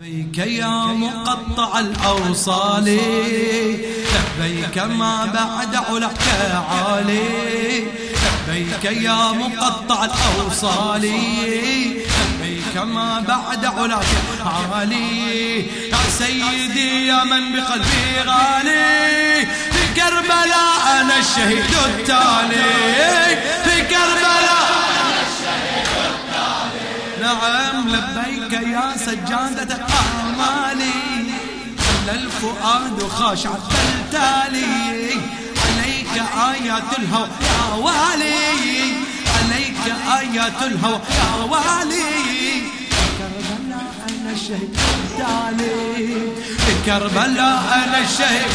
لبيك يا مقطع الأوصال. لبيك ما بعد علك عالي. لبيك يا مقطع الأوصال. لبيك ما بعد علك عالي. يا سيدي يا من بقلبي غالي. في كربلاء أنا الشهيد التالي. نعم لبيك يا سجادة آمالي خلى الفؤاد خاشع تلتالي عليك آيات الهوى يا والي. عليك آيات الهوى يا والي. كربلاء أنا الشهيد تالي كربلاء أنا الشهيد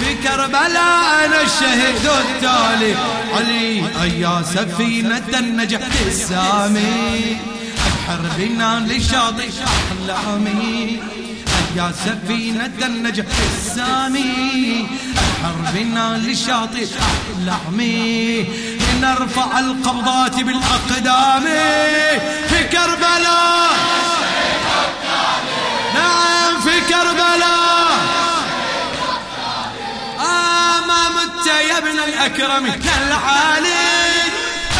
في كربلاء أنا الشهيد التالي. علي أيا سفينة النجاة السامي. أبحر بنا لشاطئ أحلامي يا سفينة النجاة السامي. أبحر بنا لشاطئ أحلامي لنرفع القبضات بالأقدام. يا ابن الأكرم العالي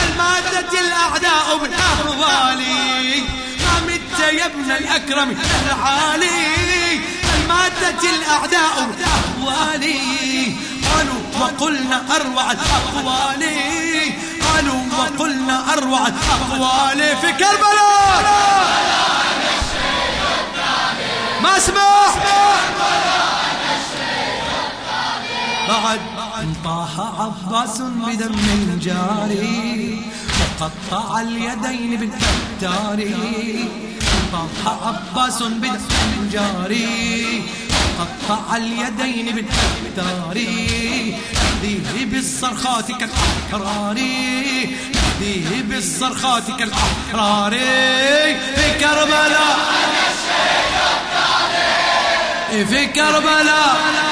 المادة الأعداء من أهوالي ما مت يا ابن الأكرم العالي المادة الأعداء من أهوالي قالوا وقلنا أروع الأقوال قالوا وقلنا أروع الأقوال في كربلاء. ما اسمح بعد طاح عباس بدم جاري مقطع اليدين بالكتار طاح عباس بدم جاري مقطع اليدين بالكتار نهديه بالصرخات كالأحرار نهديه بالصرخات كالأحرار. في كربلاء في كربلاء.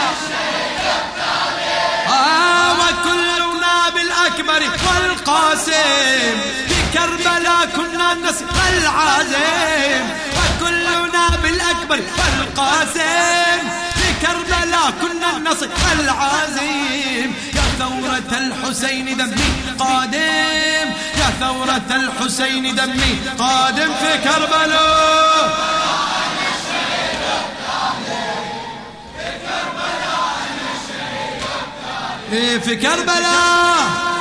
الأكبر والقاسم في كربلاء كنا نصف العازم وكلنا بالأكبر والقاسم. في كربلاء كنا نصف العازم يا ثورة الحسين دمي قادم. يا ثورة الحسين دمي قادم في كربلاء. في كربلاء.